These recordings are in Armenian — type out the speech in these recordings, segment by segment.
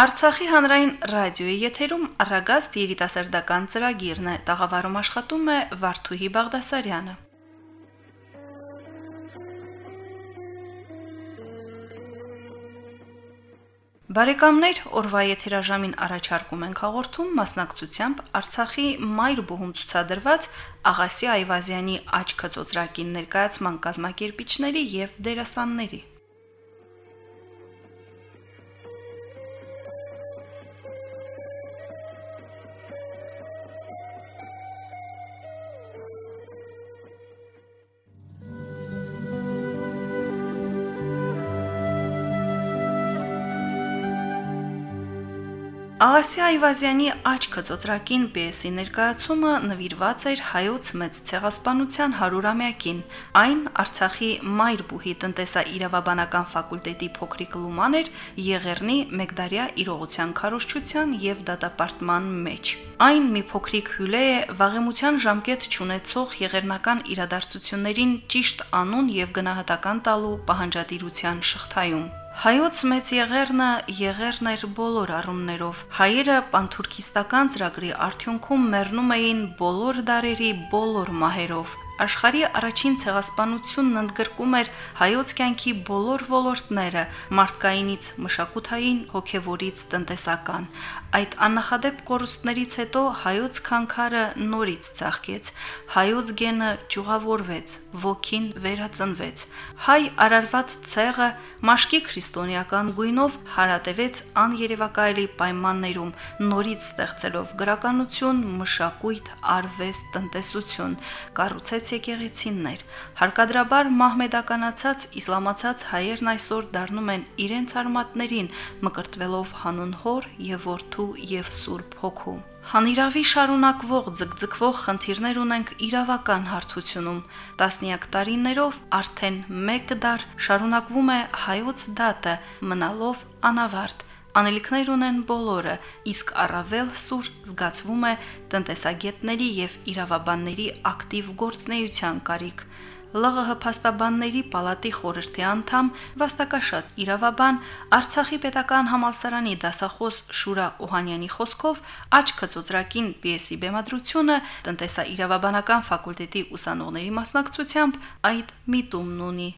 Արցախի հանրային ռադիոյի եթերում առագաստ երիտասարդական ծրագիրն է։ Տաղավարում աշխատում է Վարդուհի Բաղդասարյանը։ Բարեկամներ, օրվա եթերաժամին առաջարկում ենք հաղորդում մասնակցությամբ Արցախի մայր բուհում ցուցադրված Աղասի Այվազյանի աչքը ծոծրակին ներկայացման կազմակերպիչների եւ դերասանների։ Աղասի Այվազյանի աչքը ծոծրակին պիեսի ներկայացումը նվիրված էր հայոց մեծ ցեղասպանության 100-ամյակին։ Այն Արցախի Մայր բուհի տնտեսա-իրավաբանական ֆակուլտետի փոքրիկ լուման էր Եղեռնի Մեկդարյա իրողության քարոշչության եւ դատապարտման մեջ։ Այն մի փոքրիկ հյուլե է վաղեմության ժամկետ ճանաչող եղեռնական իրադարձություններին ճիշտ անուն եւ գնահատական տալու պահանջատիրության շղթայում։ Հայոց մեծ եղերնը եղերն էր բոլոր առումներով։ Հայերը պանթուրքիստական ծրագրի արդյունքում մեռնում էին բոլոր դարերի բոլոր մահերով աշխարհի առաջին ցեղասպանությունն ընդգրկում էր հայոց կյանքի բոլոր ոլորտները՝ մարդկայինից մշակութային, հոգևորից տնտեսական։ Այդ աննախադեպ կորուստներից հետո հայոց քանքարը նորից ցաղկեց, հայոց գենը ճյուղավորվեց, ոգին վերածնվեց։ Հայ արարված ցեղը մաշկի քրիստոնեական գույնով հարատևեց աներևակայելի պայմաններում, նորից ստեղծելով գրականություն, մշակույթ, արվեստ, տնտեսություն, կառուցեց եկեղեցիններ։ Հարկադրաբար մահմեդականացած իսլամացած հայերն այսօր դառնում են իրենց արմատներին, մկրտվելով հանուն հոր եւ որդու եւ սուրբ հոգու։ Հանիրավի շարունակվող ձգձգվող խնդիրներ ունենք իրավական հարթությունում։ Տասնյակ տարիներով արդեն 1 դար շարունակվում է հայոց դատը, մնալով անավարտ անելիքներ ունեն բոլորը, իսկ առավել սուր զգացվում է տնտեսագետների եւ իրավաբանների ակտիվ գործնեության կարիք։ ԼՂՀ փաստաբանների պալատի խորհրդի անդամ Վաստակաշատ իրավաբան Արցախի պետական համալսարանի դասախոս Շուրա Օհանյանի խոսքով աչքը ծոծրակին պիեսի բեմադրությունը տնտեսա-իրավաբանական ֆակուլտետի ուսանողների մասնակցությամբ այդ միտումն ունի։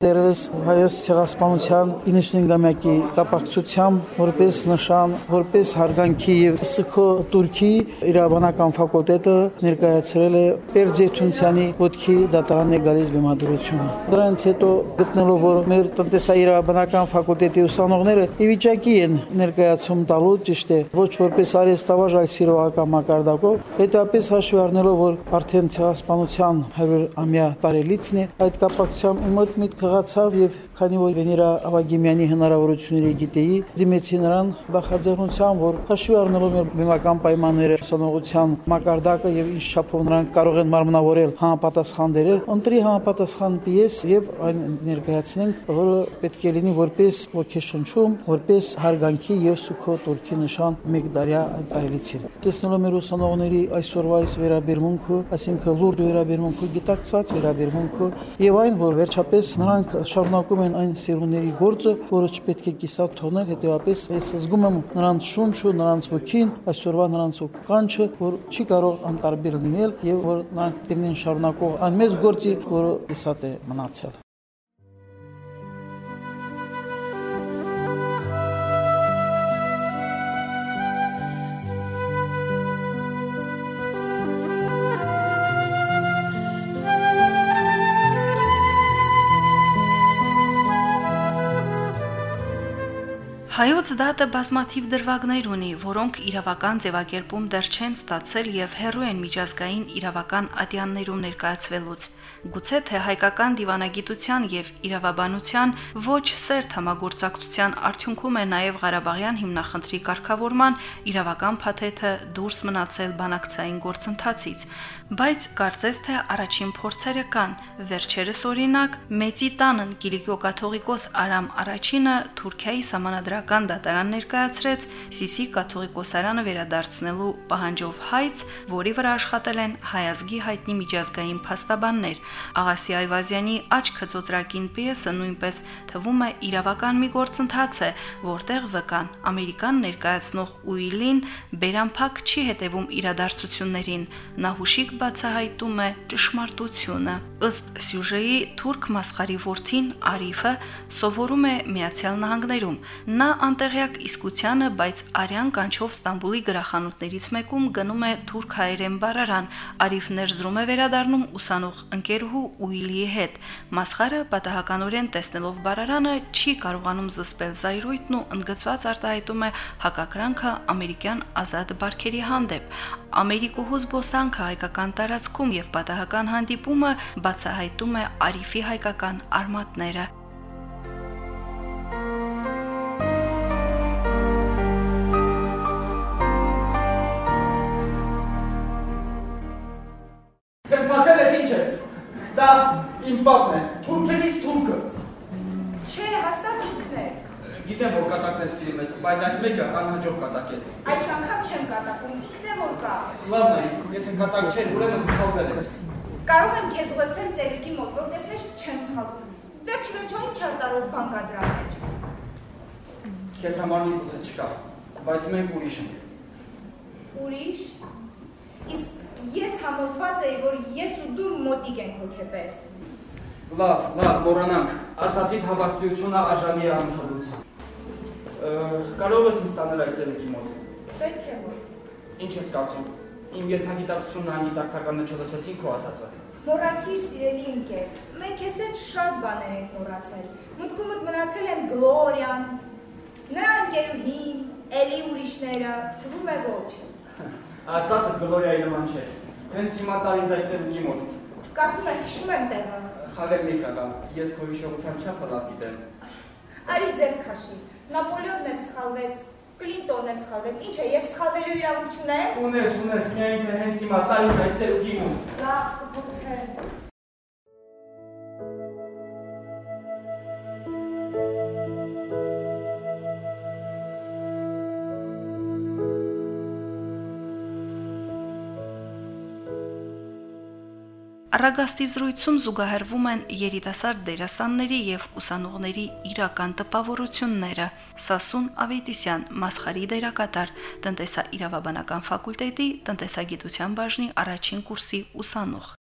Դերևս հայոց ցեղասպանության 95-ամյակի կապակցությամբ որպես նշան, որպես հարգանքի եւ Սքո Թուրքի իրավաբանական ֆակուլտետը ներկայացրել է Պերձեթունցյանի ոտքի դատարանի գալիս բեմադրությունը։ Դրանից հետո գտնելով որ մեր տնտեսաիրավաբանական ֆակուլտետի ուսանողները ի վիճակի են ներկայացում տալու ճիշտ է ոչ որպես արեստավար այլ սիրողական մակարդակով, հետապես հաշվի առնելով որ արդեն ցեղասպանության 100-ամյա տարելիցն է, այդ կապակցությամբ մոտ խաղացավ եւ քանի որ Վեներա Ավագիմյանի հնարավորությունները գիտեի, դիմեցի նրան բախաձեռնությամբ, որ հաշվի առնելով մեր բեմական պայմանները, ցանողության մակարդակը եւ ինչ չափով նրանք կարող են մարմնավորել համապատասխան դերեր, ընտրի համապատասխան պիես եւ այն ներկայացնենք, որը պետք է լինի որպես ոգեշնչում, որպես հարգանքի եւ սուքո турքի նշան մեկ դարյա տարելիցին։ Տեսնելով մեր ուսանողների այսօրվա այս վերաբերմունքը, այսինքն լուրջ վերաբերմունքը, գիտակցված վերաբերմունքը եւ այն, որ վերջապես նրանք շարունակում են են այն սերունդների գործը, որը չպետք է կիսատ թողնել, հետեւապես ես զգում եմ նրանց շունչը, նրանց ոգին, այսօրվա նրանց կանչը, որ չի կարող անտարբեր լինել եւ որ նրանք դերնեն շարունակող այն մեծ գործի, որը կիսատ է մնացել։ Հայոց դատը բազմաթիվ դրվագներ ունի, որոնք իրավական ձևակերպում դեռ չեն ստացել եւ հերո են միջազգային իրավական ատյաններում ներկայացվելուց։ Գուցե թե հայկական դիվանագիտության եւ իրավաբանության ոչ սերտ համագործակցության արդյունքում է նաեւ Ղարաբաղյան հիմնախնդրի կարգավորման իրավական փաթեթը դուրս մնացել բանակցային գործընթացից, բայց կարծես թե առաջին փորձերը կան։ Վերջերս օրինակ Մեծի տանն Կիլիկիո կաթողիկոս Արամ առաջինը Թուրքիայի համանadrական պետական դատարան ներկայացրեց Սիսի կաթողիկոսարանը վերադարձնելու պահանջով հայց, որի վրա աշխատել են հայազգի հայտնի միջազգային փաստաբաններ։ Աղասի Այվազյանի աչքը ծոծրակին պիեսը նույնպես թվում է իրավական մի գործընթաց է, որտեղ վկան Ամերիկան ներկայացնող Ուիլին բերանփակ չի հետևում իրադարձություններին, նա հուշիկ բացահայտում է ճշմարտությունը։ Ըստ սյուժեի թուրք մասխարի որդին Արիֆը սովորում է Միացյալ Նահանգներում։ Նա անտեղյակ իսկությանը, բայց արյան կանչով Ստամբուլի գրախանութներից մեկում գնում է թուրք հայերեն բարարան։ Արիֆ ներզրում է վերադառնում ուսանող ընկերուհու Ուիլիի հետ։ Մասխարը պատահականորեն տեսնելով բարարանը չի կարողանում զսպել զայրույթն ու ընդգծված արտահայտում է հակակրանքը ամերիկյան ազատ բարքերի հանդեպ։ Ամերիկուհու զբոսանքը հայկական տարածքում եւ պատահական հանդիպումը բացահայտում է Արիֆի հայկական արմատները։ իմ պապն է, թուրքերից թուրքը։ Չէ, հաստատ ինքն է։ Գիտեմ, որ կատակներ սիրում ես, բայց այս մեկը անհաջող կատակ է։ Այս անգամ չեմ կատակում, ինքն է որ կա։ Լավն է, եթե կատակ չէր, ուրեմն սխալվել ես։ Կարող եմ քեզ ուղղել ծերիկի մոտ, որ տեսնես չեմ սխալվում։ Վերջ վերջո ինչ արտարոց բան կա դրա մեջ։ Քեզ համար նիկուց չկա, բայց մենք ուրիշ ենք։ Ուրիշ։ Իսկ ես համոզված էի, որ ես ու դու մոտիկ ենք հոգեպես։ Լավ, լավ, մոռանանք։ Ասացիդ հավաստիությունը արժանի է անշահության։ Կարող ես ինձ տանել այդ ցերեկի մոտ։ Պետք է որ։ Ինչ ես կարծում։ Իմ ենթագիտակցությունն անգիտակցականը չլսեցին քո ասածը։ Մոռացիր սիրելի ընկեր։ Մենք ես այդ շատ բաներ ենք մոռացել։ Մտքումդ մնացել են Գլորիան, նրա ընկերուհին, էլի ուրիշները, թվում է ոչ։ Ասածը Գլորիայի նման չէ։ Հենց հիմա տար ինձ այդ ցերեկի մոտ։ Կարծում ես հիշում եմ տեղը։ Խաղեր մի կա, ես քո հիշողության չափը լավ գիտեմ։ Արի ձեր քաշի։ Նապոլեոնն էլ սխալվեց, Կլինտոնն էլ սխալվեց։ Ինչ է, ես սխալվելու իրավունք չունեմ։ Ունես, ունես, միայն թե հենց հիմա տար ինձ այդ ցերեկի մոտ։ Լավ, կփոխեմ։ Առագաստի զրույցում զուգահեռվում են երիտասարդ դերասանների եւ ուսանողների իրական տպավորությունները։ Սասուն Ավետիսյան, Մասխարի դերակատար, տնտեսաիրավաբանական ֆակուլտետի տնտեսագիտության բաժնի առաջին կուրսի ուսանող։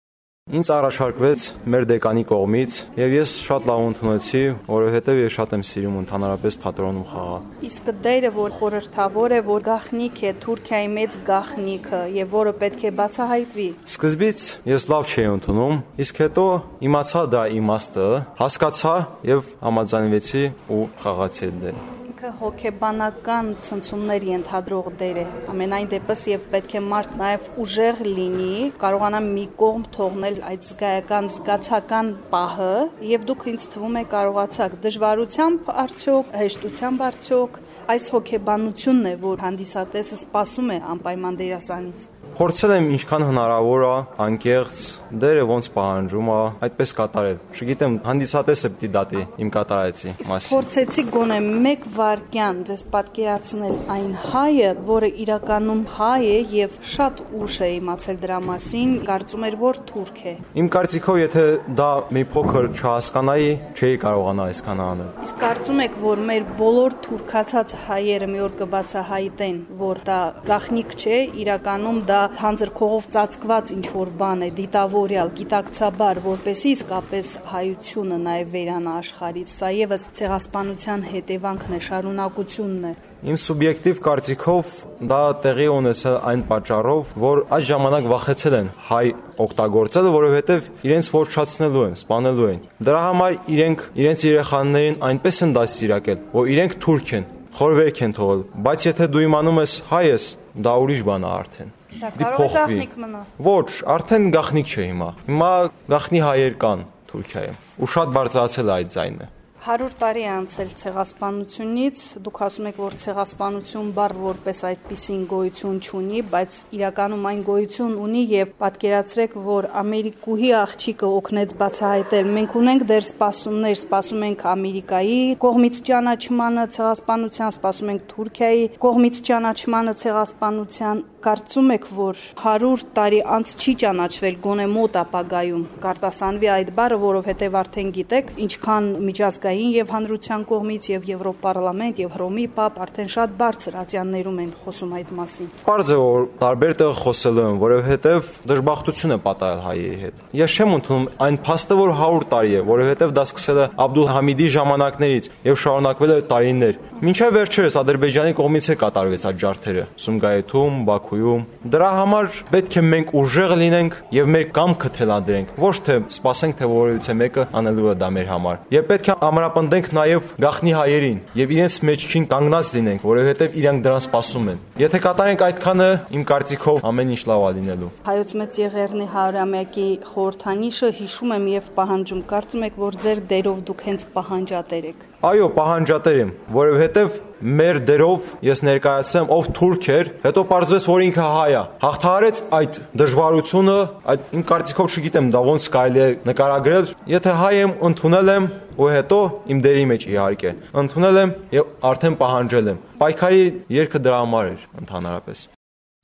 Ինձ առաջարկվեց մեր դեկանի կողմից եւ ես շատ լավ ընդունեցի, որովհետեւ ես շատ եմ սիրում ընդհանրապես թատրոնում խաղալ։ Իսկ դերը, որ խորհրդավոր է, որ գախնիկ է Թուրքիայի մեծ գախնիկը եւ որը պետք է բացահայտվի։ Սկզբից ես լավ չէի ընդունում, իսկ հետո իմացա դա իմաստը, հասկացա եւ համաձայնվեցի ու խաղացի դերը ինքը հոգեբանական ցնցումներ ենթադրող դեր է։ Ամենայն դեպս եւ պետք է մարդ նաեւ ուժեղ լինի, կարողանա մի կողմ թողնել այդ զգայական զգացական պահը եւ դուք ինձ թվում է կարողացաք դժվարությամբ արդյոք, հեշտությամբ արդյոք այս հոգեբանությունն է, որ հանդիսատեսը սպասում է անպայման դերասանից։ Փորձել եմ ինչքան հնարավոր է անկեղծ դերը ոնց պահանջում է, այդպես կատարել։ Չգիտեմ, հանդիսատեսը պիտի դատի իմ կատարեցի մասին։ Փորձեցի գոնե 1 վարքյան ձեզ պատկերացնել այն հայը, որը իրականում հայ է եւ շատ ուշ է իմացել դրա մասին, կարծում էր, որ թուրք է։ Իմ կարծիքով, եթե դա մի փոքր չհասկանայի, չէի կարողանա այսքան անել։ Իսկ կարծում եք, որ մեր բոլոր թուրքացած հայերը մի օր կբացահայտեն, որ դա գախնիկ չէ, իրականում դա հանձր քողով ծածկված ինչ որ բան է, դիտավորյալ, գիտակցաբար, որպեսի իսկապես հայությունը նաև վերանա աշխարից։ Սա եւս ցեղասպանության հետևանքն է, շարունակությունն է։ Իմ սուբյեկտիվ կարծիքով դա տեղի ունեցել այն պատճառով, որ այս ժամանակ վախեցել են հայ օգտագործելը, որովհետև իրենց ոչնչացնելու են, սպանելու են։ Դրա համար իրենք իրենց երեխաներին այնպես են դաստիարակել, որ իրենք թուրք են, խորվերք են թողել, բայց եթե դու իմանում ես հայ ես, դա ուրիշ բան է արդեն։ Դա կարող է գախնիկ մնա։ Ոչ, արդեն գախնիկ չէ հիմա։ Հիմա գախնի հայեր կան Թուրքիայում։ Ու շատ բարձրացել է այդ ձայնը։ 100 տարի անցել ցեղասպանությունից, դուք ասում եք, որ ցեղասպանություն բառ որպես այդպեսին գոյություն չունի, բայց իրականում այն գոյություն ունի եւ պատկերացրեք, որ Ամերիկուհի աղջիկը օգնեց բացահայտել։ Մենք ունենք դեռ սպասումներ, սպասում ենք Ամերիկայի կողմից ճանաչմանը ցեղասպանության, սպասում ենք Թուրքիայի կողմից ճանաչմանը ցեղասպանության Կարծում եք, որ 100 տարի անց չի ճանաչվել գոնե մոտ ապագայում կարտասանվի այդ բառը, որովհետև արդեն գիտեք, ինչքան միջազգային Իսրայելային եւ հանրության կողմից եւ Եվրոպարլամենտ եւ Հռոմի պապ արդեն շատ բարձր ատյաններում են խոսում այդ մասին։ Պարզ է որ տարբեր տեղ խոսելու են, որովհետեւ դժբախտություն է պատահել հայերի հետ։ Ես չեմ ընդունում այն փաստը, որ 100 տարի է, որովհետեւ դա սկսել է Աբդուլ Համիդի ժամանակներից եւ շարունակվել է տարիներ։ Մինչև վերջերս Ադրբեջանի կողմից է կատարվեց այդ ջարդերը Սումգայիթում, Բաքուում։ Դրա համար պետք է մենք ուժեղ լինենք եւ մեր կամքը թելադրենք, ոչ թե սպասենք թե որևիցե մեկը անելու է դա մեր համար։ Եվ պետք է ամրա ամրապնդենք նաև գախնի հայերին եւ իրենց մեջքին կանգնած լինենք, որովհետեւ իրանք դրան սպասում են։ Եթե կատարենք այդքանը, իմ կարծիքով ամեն ինչ լավ է լինելու։ Հայոց մեծ եղերնի 100-ամյակի խորհրդանիշը հիշում եմ եւ պահանջում։ Կարծում եք, որ ձեր դերով դուք հենց պահանջատեր եք։ Այո, պահանջատեր եմ, որովհետեւ մեր դերով ես ներկայացեմ ով թուրք էր, հետո պարզվեց որ ինքը հայ է։ Հաղթահարեց այդ դժվարությունը, այդ իմ կարծիքով չգիտեմ դա ոնց կարելի է նկարագրել։ Եթե հայ եմ, ընդունել եմ, ու հետո իմ դերի մեջ իհարկե ընդունել եմ եւ արդեն պահանջել եմ։ Պայքարի երկը դրա համար էր ընդհանրապես։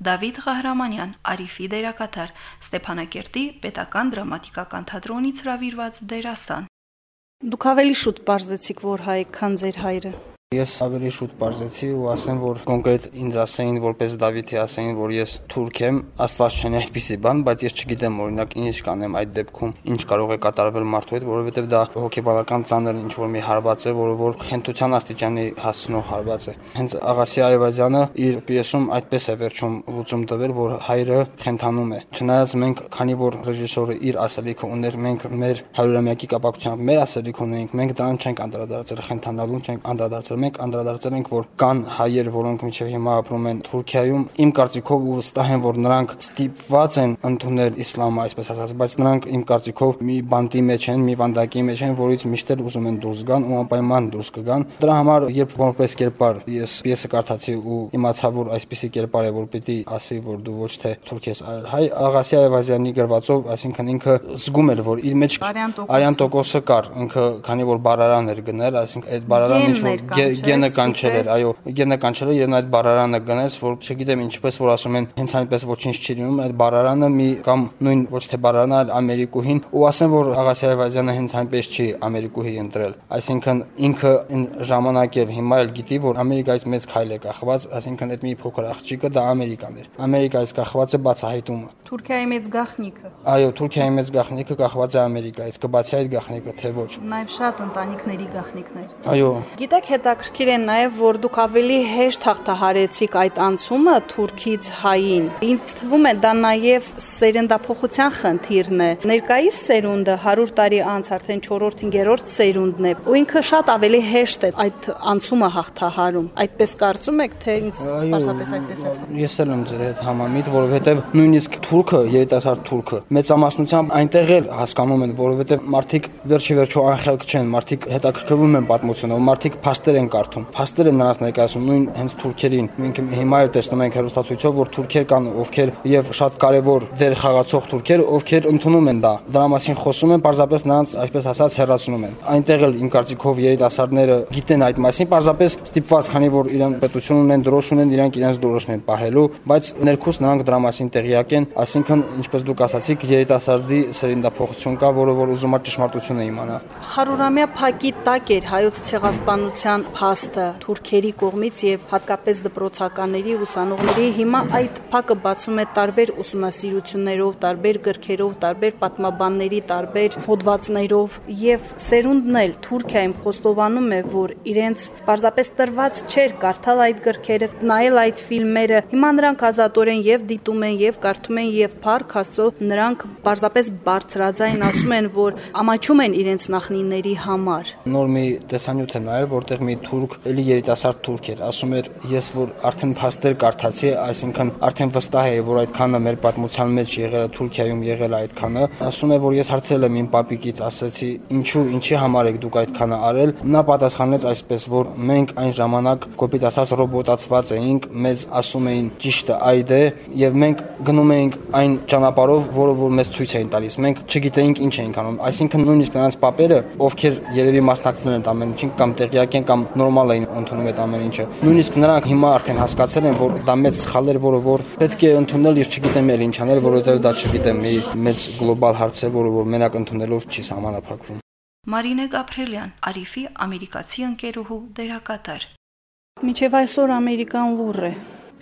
Դավիթ Ղահրամանյան, Արիֆի դերակատար, Ստեփանակերտի Պետական դրամատիկական թատրոնից հրավիրված դերասան։ Դուք ավելի շուտ բարձեցիք, որ հայ քան ձեր հայրը։ Ես ավելի շուտ բարձեցի ու ասեմ, որ կոնկրետ ինձ ասեին, որպես Դավիթի ասեին, որ ես թուրք եմ, Աստված չանի այդպիսի բան, բայց ես չգիտեմ օրինակ ինչ կանեմ այդ դեպքում, ինչ կարող է կատարվել մարդու հետ, որովհետև դա հոգեբանական ծանր ինչ որ մի հարված է, որը որ խենթության աստիճանի հասցնող հարված է։ Հենց Աղասի Այվազյանը իր պիեսում այդպես է վերջում լուծում տվել, որ հայրը խենթանում է։ Չնայած մենք, քանի որ ռեժիսորը իր ասելիքը ուներ, մենք մեր հարյուրամյակի կապակցությամբ մեր ասելիքը ունենք, մենք դրան չենք անդրադարձել խենթանալուն, չենք անդրադարձել մենք անդրադարձել ենք, որ կան հայեր, որոնք մինչև հիմա ապրում են Թուրքիայում, իմ կարծիքով ու վստահ եմ, որ նրանք ստիպված են ընդունել իսլամը, այսպես ասած, բայց նրանք իմ կարծիքով մի բանտի մեջ են, մի վանդակի մեջ են, որից միշտ ուզում են դուրս գան ու անպայման դուրս կգան։ Դրա համար, երբ որպես կերպար ես պիեսը կարդացի ու իմացա, որ այսպիսի կերպար է, որ պիտի ասվի, որ դու ոչ թե թուրք ես, այլ հայ, Աղասի Այվազյանի գրվածով, այսինքն ինքը զգում էր, որ իր մեջ արյան տոկոսը կար, ինքը քանի որ բարարան էր գնել, այսինքն այդ բարարանը ինչ որ գենը կանչել էր, այո, գենը կանչել էր եւ այդ բարարանը գնաց, որ չգիտեմ ինչպես որ ասում են, հենց այնպես ոչինչ չի լինում, այդ բարարանը մի կամ նույն ոչ թե բարարանը, այլ Ամերիկուհին, ու ասեմ որ Աղասի Այվազյանը հենց այնպես չի Ամերիկուհի ընտրել, այսինքն ինքը այն ժամանակ էր հիմա էլ գիտի, որ Ամերիկայից մեծ քայլ է կախված, այսինքն այդ մի փոքր աղջիկը դա Ամերիկան էր։ Ամերիկայից կախված է բացահայտումը։ Թուրքիայի մեծ գաղտնիքը։ Այո, Թուրքիայի մեծ գաղտնիքը կախված է Ամերիկայից, կբացի այդ գաղտնիքը, թե ոչ։ Նաև շատ ընտանիքների գաղտնիքներ։ Այո։ Գիտեք, հետաքրքիր է նաև, որ դուք ավելի հեշտ հաղթահարեցիք այդ անցումը Թուրքից հային։ Ինձ թվում է դա նաև սերնդափոխության խնդիրն է։ Ներկայիս սերունդը 100 տարի անց արդեն 4-5-րդ սերունդն է, ու ինքը շատ ավելի հեշտ է այդ անցումը հաղթահարում։ Այդպես կարծում եք, թե ինձ պարզապես այդպես է։ Ես էլ եմ ձեր հետ համամիտ, որովհետև նույնիսկ թուրքը, երիտասարդ թուրքը, մեծամասնությամբ այնտեղ էլ հասկանում են, որովհետև մարդիկ վերջի վերջո անխելք չեն, մարդիկ հետաքրքրվում են պատմությունով, մարդիկ փաստեր են կարդում։ Փաստեր են նրանց ներկայացնում նույն հենց թուրքերին։ Մենք հիմա էլ տեսնում ենք հերոստացույցով, որ թուրքեր կան, ովքեր եւ շատ կարեւոր դեր խաղացող թուրքեր, ովքեր ընդունում են դա։ Դրա մասին խոսում են, parzapes նրանց այսպես ասած հերացնում են։ Այնտեղ էլ իմ կարծիքով երիտասարդները գիտեն այդ մասին, parzapes ստիպված, քանի որ իրեն պետություն ունեն, դրոշ ունեն, իրանք իրենց դրոշն են պահելու, բայց ներքուս նրանք դրա մասին տեղյակ են, Այսինքն, ինչպես դուք ասացիք, երիտասարդի սերնդափոխություն կա, որը որ ուզում է ճշմարտությունը իմանա։ Հարուրամյա փակի տակ էր հայոց ցեղասպանության փաստը թուրքերի կողմից եւ հատկապես դպրոցականների ուսանողների հիմա այդ փակը բացում է տարբեր ուսումնասիրություններով, տարբեր գրքերով, տարբեր պատմաբանների տարբեր հոդվածներով եւ սերունդն էլ Թուրքիայում խոստովանում է, որ իրենց պարզապես տրված չէր կարդալ այդ գրքերը, նայել այդ ֆիլմերը։ Հիմա նրանք ազատորեն եւ դիտում են եւ կարդում են եւ Փառք Աստծո նրանք պարզապես բարձրաձայն ասում են, որ ամաչում են իրենց նախնիների համար։ Նոր մի տեսանյութ եմ նայել, որտեղ մի թուրք, էլի երիտասարդ թուրք էր, ասում էր, ես որ արդեն փաստեր կարդացի, այսինքն արդեն վստահ էի, որ այդքանը մեր պատմության մեջ եղել է Թուրքիայում եղել է այդքանը, ասում է, որ ես հարցրել եմ իմ պապիկից, ասացի, ինչու, ինչի համար եք դուք այդքանը արել։ Նա պատասխանեց այսպես, որ մենք այն ժամանակ կոպիտ ասած ռոբոտացված էինք, մեզ ասում էին ճիշտը այդ է եւ մենք գնում էինք այն ճանապարհով, որը որ մեզ ցույց էին տալիս։ Մենք չգիտեինք ինչ էինք անում։ Այսինքն նույնիսկ նրանց papերը, ովքեր երևի մասնակցել են ամեն ինչին կամ տեղյակ են կամ նորմալ էին ընդունում այդ ամեն ինչը։ Նույնիսկ նրանք հիմա արդեն հասկացել են, որ դա մեծ սխալ էր, որը որ պետք է ընդունել եւ չգիտեմ էլ ինչ անել, որովհետեւ դա չգիտեմ, մի մեծ գլոբալ հարց է, որը որ մենակ ընդունելով չի սահմանափակվում։ Մարինե Գաբրելյան, Արիֆի ամերիկացի ընկերուհու դերակատար։ Միջև այսօր ամերիկան լուր է։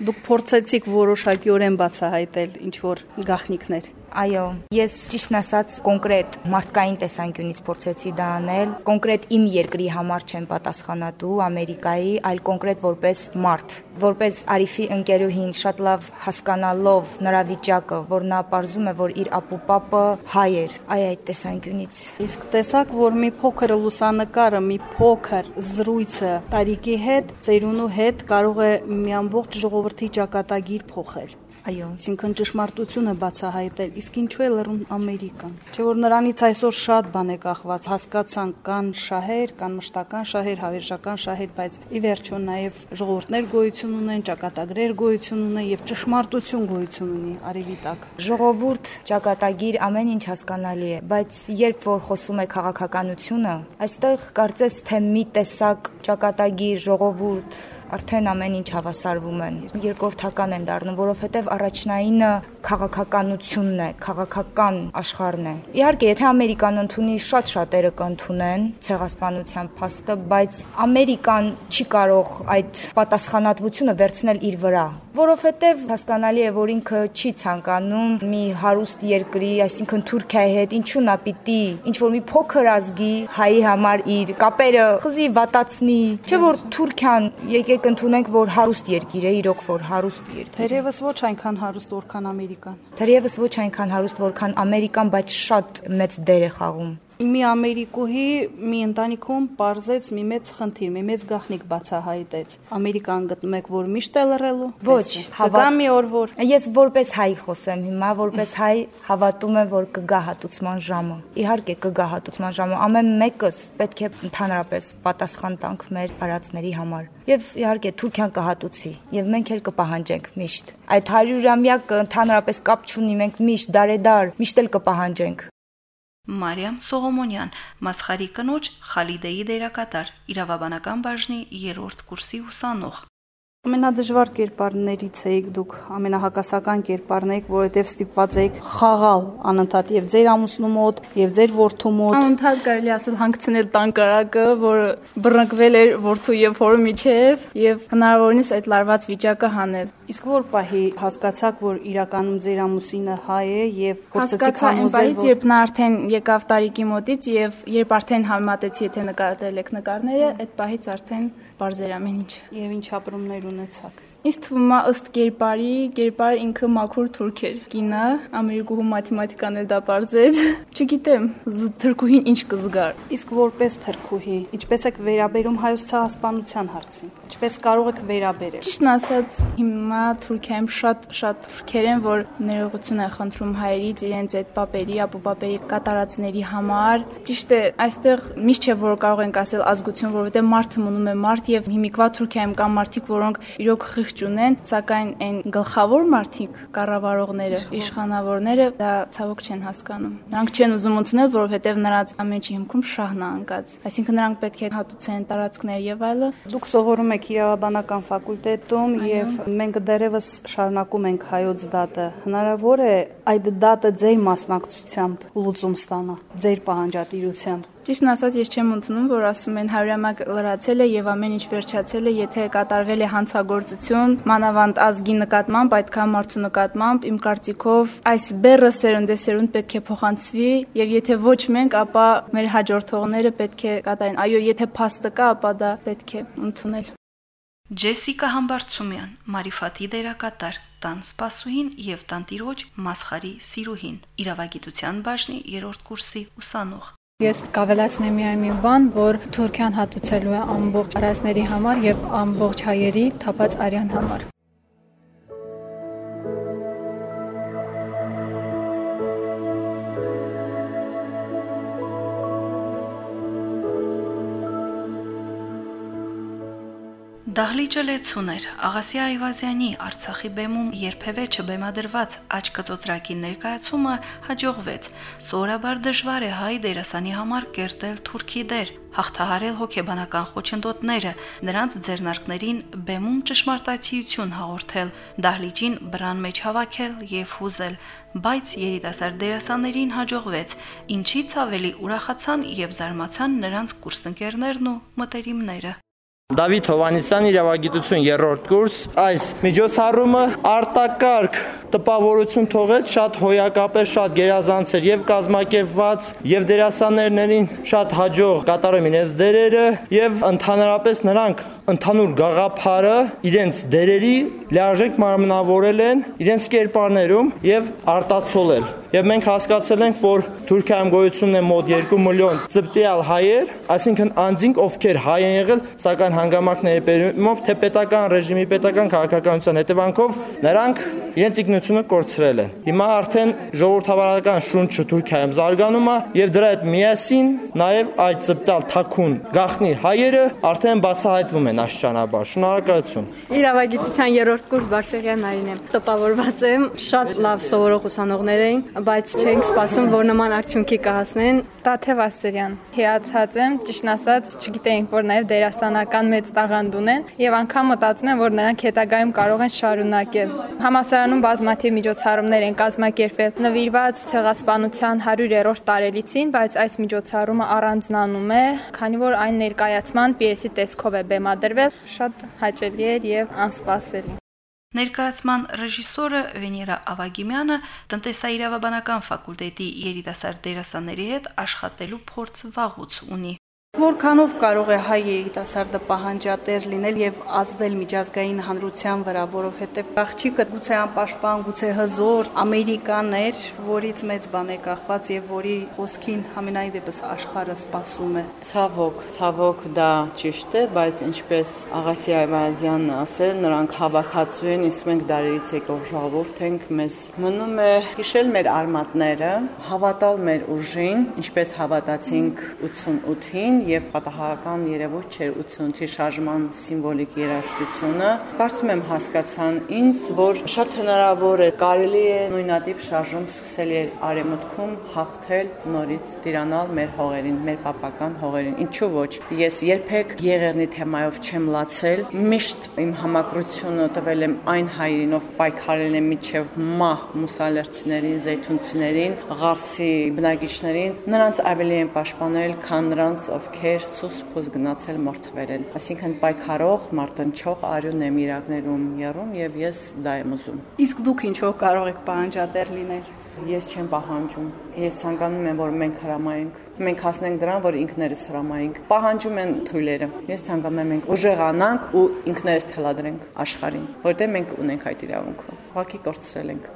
Դուք փորձեցիք որոշակիորեն բացահայտել ինչ որ գաղտնիքներ։ Այո, ես ճիշտն ասած կոնկրետ մարդկային տեսանկյունից փորձեցի դա անել։ Կոնկրետ իմ երկրի համար չեմ պատասխանատու Ամերիկայի, այլ կոնկրետ որպես մարդ, որպես Արիֆի ընկերուհին շատ լավ հասկանալով նրա վիճակը, որ նա ողջում է, որ իր ապուպապը հայ էր, այ այդ տեսանկյունից։ Իսկ տեսակ, որ մի փոքր լուսանկարը, մի փոքր զրույցը տարիքի հետ, ծերունու հետ կարող է մի ամբողջ ժողովրդի ճակատագիր փոխել։ Այո։ Այսինքն ճշմարտությունը բացահայտել, իսկ ինչու է լռում Ամերիկան։ Չէ որ նրանից այսօր շատ բան է կախված, հասկացան կան շահեր, կան մշտական շահեր, հավերժական շահեր, բայց ի վերջո նաև ժողովուրդներ գոյություն ունեն, ճակատագրեր գոյություն ունեն եւ ճշմարտություն գոյություն ունի արևի տակ։ Ժողովուրդ, ճակատագիր ամեն ինչ հասկանալի է, բայց երբ որ խոսում է քաղաքականությունը, այստեղ կարծես թե մի տեսակ ճակատագիր, ժողովուրդ արդեն ամեն ինչ հավասարվում են։ Երկրորդական են դառնում, որովհետև առաջնայինը քաղաքականությունն է, քաղաքական աշխարհն է։ Իհարկե, եթե Ամերիկան ընդունի, շատ շատերը կընդունեն ցեղասպանության փաստը, բայց Ամերիկան չի կարող այդ պատասխանատվությունը վերցնել իր վրա, որովհետև հասկանալի է, որ ինքը չի ցանկանում մի հարուստ երկրի, այսինքն Թուրքիայի հետ ինչու նա պիտի ինչ որ մի փոքր ազգի հայի համար իր կապերը խզի վատացնի, չէ որ Թուրքիան եկեք ընդունենք, որ հարուստ երկիր է, իրոք որ հարուստ երկիր։ Թերևս ոչ այնքան հարուստ, որքան Ամերիկան։ Թերևս ոչ այնքան հարուստ, որքան Ամերիկան, բայց շատ մեծ դեր է խաղում մի ամերիկուհի մի ընտանիքում parzեց մի մեծ խնդիր, մի մեծ գաղտնիք բացահայտեց։ Ամերիկան գտնում եք, որ միշտ է լռելու։ Ոչ, հավա մի օր որ Ես որպես հայ խոսեմ հիմա, որպես հայ հավատում եմ, որ կգա հատուցման ժամը։ Իհարկե կգա հատուցման ժամը, ամեն մեկս պետք է ընդհանրապես պատասխան տանք մեր արածների համար։ Եվ իհարկե Թուրքիան կհատուցի, եւ մենք էլ կպահանջենք միշտ։ Այդ 100-ամյակը ընդհանրապես կապ չունի, մենք միշտ դարեդար միշտ էլ կպահանջենք։ Մարիամ Սողոմոնյան, Մասխարի կնոջ Խալիդեի դերակատար, իրավաբանական բաժնի 3-րդ կուրսի ուսանող։ Ամենադժվար կերպարներից էիք դուք, ամենահակասական կերպարն էիք, որովհետև ստիպված էիք խաղալ անընդհատ եւ ձեր ամուսնու մոտ, եւ ձեր որդու մոտ։ Անընդհատ կարելի ասել հանգցնել տանկարակը, որը բռնկվել էր որդու եւ հորը միջև եւ հնարավորինս այդ լարված վիճակը հանել։ Իսկ որ պահի հասկացաք, որ իրականում ձեր ամուսինը հայ է եւ փորձեցիք համոզել, որ երբ նա արդեն եկավ տարիքի մոտից եւ երբ արդեն համատեցի, եթե նկարել եք նկարները, այդ պահից արդեն բարձր ամեն ինչ։ Եվ ինչ ապրումներ ունեցաք։ Ինձ թվում է ըստ կերպարի, կերպար ինքը մաքուր թուրք էր։ Կինը ամերիկուհու մաթեմատիկան էլ դա բարձեց։ Չգիտեմ, թրքուհին ինչ կզգար։ Իսկ որպես թրքուհի, ինչպես եք վերաբերում հայոց ցեղասպանության հարցին։ Ինչպես կարող եք վերաբերել։ Ճիշտն ասած, հիմա Թուրքիայում շատ շատ թուրքեր են, որ ներողություն են խնդրում հայերից իրենց այդ պապերի, ապուպապերի կատարածների համար։ Ճիշտ է, այստեղ միշտ չէ որ կարող ենք ասել ազգություն, որովհետեւ մարդը մնում է մարդ եւ հիմիկվա Թուրքիայում կան մարդիկ, որոնք իրոք խիղճ ունեն, սակայն այն գլխավոր մարդիկ, կառավարողները, իշխանավորները դա ցավոք չեն հասկանում։ Նրանք չեն ուզում ընդունել, որովհետեւ նրանց ամենի հիմքում շահն է անկած։ Այսինքն նրանք պետք է հատուցեն տարածքներ եւ այլը։ Դուք սովորում եք իրավաբանական ֆակուլտետում եւ մենք դեռևս շարունակում ենք հայոց դատը։ Հնարավոր է այդ դատը ձեր մասնակցությամբ լուծում ստանա, ձեր պահանջատիրությամբ։ Ճիշտն ասած, ես չեմ ընդունում, որ ասում են հարյուրամյակ լրացել է եւ ամեն ինչ վերջացել է, եթե կատարվել է հանցագործություն, մանավանդ ազգի նկատմամբ, այդքան մարդու նկատմամբ, իմ կարծիքով այս բեռը սերնդեսերունդ պետք է փոխանցվի եւ եթե ոչ մենք, ապա մեր հաջորդողները պետք է կատարեն։ Այո, եթե փաստը կա, ապա դա պետք է ընդունել։ Ջեսիկա Համբարձումյան, Մարիֆաթի դերակատար, տան սպասուհին եւ տանտիրոջ Մասխարի Սիրուհին, իրավագիտության բաժնի 3-րդ կուրսի ուսանող։ Ես կավելացնեմ միայն մի բան, որ Թուրքիան հատուցելու է ամբողջ արասների համար եւ ամբողջ հայերի թափած արյան համար։ Դահլիճը լեցուն էր։ Աղասի Այվազյանի Արցախի բեմում երբևէ չբեմադրված աչքծոծրակի ներկայացումը հաջողվեց։ Սորաբար դժվար է հայ դերասանի համար կերտել թուրքի դեր, հաղթահարել հոգեբանական խոչընդոտները, նրանց ձեռնարկներին բեմում ճշմարտացիություն հաղորդել, դահլիճին բրան մեջ հավաքել եւ հուզել, բայց երիտասարդ դերասաններին հաջողվեց, ինչից ավելի ուրախացան եւ զարմացան նրանց կուրսընկերներն ու մտերիմները։ Դավիթ Հովանեսյան իրավագիտություն 3-րդ կուրս այս միջոցառումը արտակարգ տպավորություն թողեց շատ հոյակապես շատ գերազանց էր եւ կազմակերպված եւ դերասաններներին շատ հաջող կատարում իրենց դերերը եւ ընդհանրապես նրանք ընդհանուր գաղափարը իրենց դերերի լիարժեք մարմնավորել են իրենց կերպարներում եւ արտացոլել եւ մենք հասկացել ենք որ Թուրքիայում գոյություն ունեն մոտ 2 միլիոն ծպտիալ հայեր այսինքն անձինք ովքեր հայ են եղել սակայն հանգամանքների բերումով թե պետական ռեժիմի պետական քաղաքականության հետևանքով նրանք իրենց ինքնությունը կորցրել են։ Հիմա արդեն ժողովրդավարական շունչը Թուրքիայում զարգանում է եւ դրա հետ միասին նաեւ այդ ծպտալ թակուն գախնի հայերը արդեն բացահայտվում են աշճանաբար։ Շնորհակալություն։ Իրավագիտության 3-րդ կուրս Բարսեղյան Նարին եմ։ Տպավորված եմ, շատ լավ սովորող ուսանողներ էին, բայց չէինք սպասում, որ նման արդյունքի կհասնեն։ Տաթև Ասերյան։ Հիացած եմ, ճիշտ ասած, չգիտեինք, որ նաեւ դերասանական մեծ տաղանդ ունեն եւ անգամ մտածում եմ, որ նրանք հետագայում կարող են շարունակել։ Համասարանում բազմաթիվ միջոցառումներ են կազմակերպվել նվիրված ցեղասպանության 100-րդ տարելիցին, բայց այս միջոցառումը առանձնանում է, քանի որ այն ներկայացման պիեսի տեսքով է բեմադրվել, շատ հաճելի էր եւ անսպասելի։ Ներկայացման ռեժիսորը Վեներա Ավագիմյանը տնտեսաիրավաբանական ֆակուլտետի երիտասարդ դերասանների հետ աշխատելու փորձ վաղուց ունի։ Որքանով կարող է հայ երիտասարդը պահանջատեր լինել եւ ազդել միջազգային հանրության վրա, որովհետեւ աղջիկը գուցե անպաշտպան, գուցե հզոր ամերիկաներ, որից մեծ բան է կախված եւ որի խոսքին համենայն դեպս աշխարհը սպասում է։ Ցավոք, ցավոք դա ճիշտ է, բայց ինչպես Աղասի Այվազյանն ասել, նրանք հավաքածու են, իսկ մենք դարերից եկող ժողովուրդ ենք, մեզ մնում է հիշել մեր արմատները, հավատալ մեր ուժին, ինչպես հավատացինք 88-ին եւ պատահական երևույթ չէր 88-ի շարժման սիմվոլիկ երաժշտությունը։ Կարծում եմ հասկացան ինձ, որ շատ հնարավոր է կարելի է նույնատիպ շարժում սկսել էր արեմուտքում հաղթել նորից դիրանալ մեր հողերին, մեր պապական հողերին։ Ինչու ոչ։ Ես երբեք եղերնի թեմայով չեմ լացել։ Միշտ իմ համակրությունը տվել եմ այն հայրենով պայքարել եմ միջև մահ մուսալերցիներին, զեյթունցիներին, ղարսի բնակիչներին։ Նրանց ավելի են պաշտպանել, քան նրանց, ով ովքեր սուս փոս գնացել մորթվել են։ Այսինքն պայքարող, մարտնչող արյուն եմ իրակներում եռում եւ ես դա եմ ուզում։ Իսկ դուք ինչով կարող եք պահանջատեր լինել։ Ես չեմ պահանջում։ Ես ցանկանում եմ, որ մենք հրամայենք։ Մենք հասնենք դրան, որ ինքներս հրամայենք։ Պահանջում են թույլերը։ Ես ցանկանում եմ մենք ուժեղանանք ու ինքներս թելադրենք աշխարհին, որտեղ մենք ունենք այդ իրավունքը։ Ուղղակի կորցրել ենք։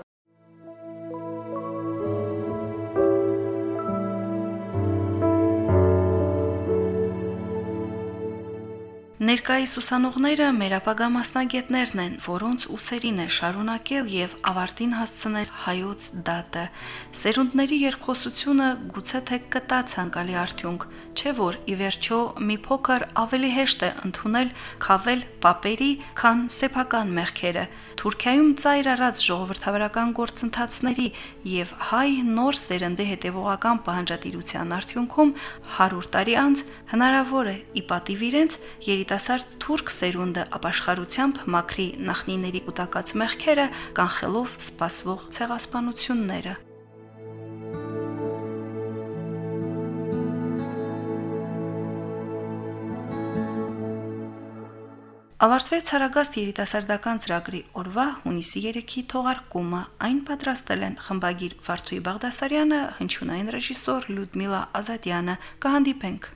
Ներկայիս ուսանողները մեր ապագա մասնագետներն են, որոնց ուսերին է շարունակել եւ ավարտին հասցնել հայոց դատը։ Սերունդների երկխոսությունը գուցե թե կտա ցանկալի արդյունք, չէ որ ի վերջո մի փոքր ավելի հեշտ է ընդունել խավել պապերի, քան սեփական մեղքերը։ Թուրքիայում ծայր առած ժողովրդավարական գործընթացների եւ հայ նոր սերնդի հետևողական պահանջատիրության արդյունքում 100 տարի անց հնարավոր է ի պատիվ իրենց երիտասարդ երիտասարդ թուրք սերունդը ապաշխարությամբ մաքրի նախնիների կൂട്ടակած մեղքերը կանխելով սպասվող ցեղասպանությունները Ավարտվեց Հարագաստ երիտասարդական ծրագրի օրվա հունիսի 3-ի թողարկումը։ Այն պատրաստել են խմբագիր Վարդուի Բաղդասարյանը, հնչյունային ռեժիսոր Լյուդմիլա Ազատյանը։ Կհանդիպենք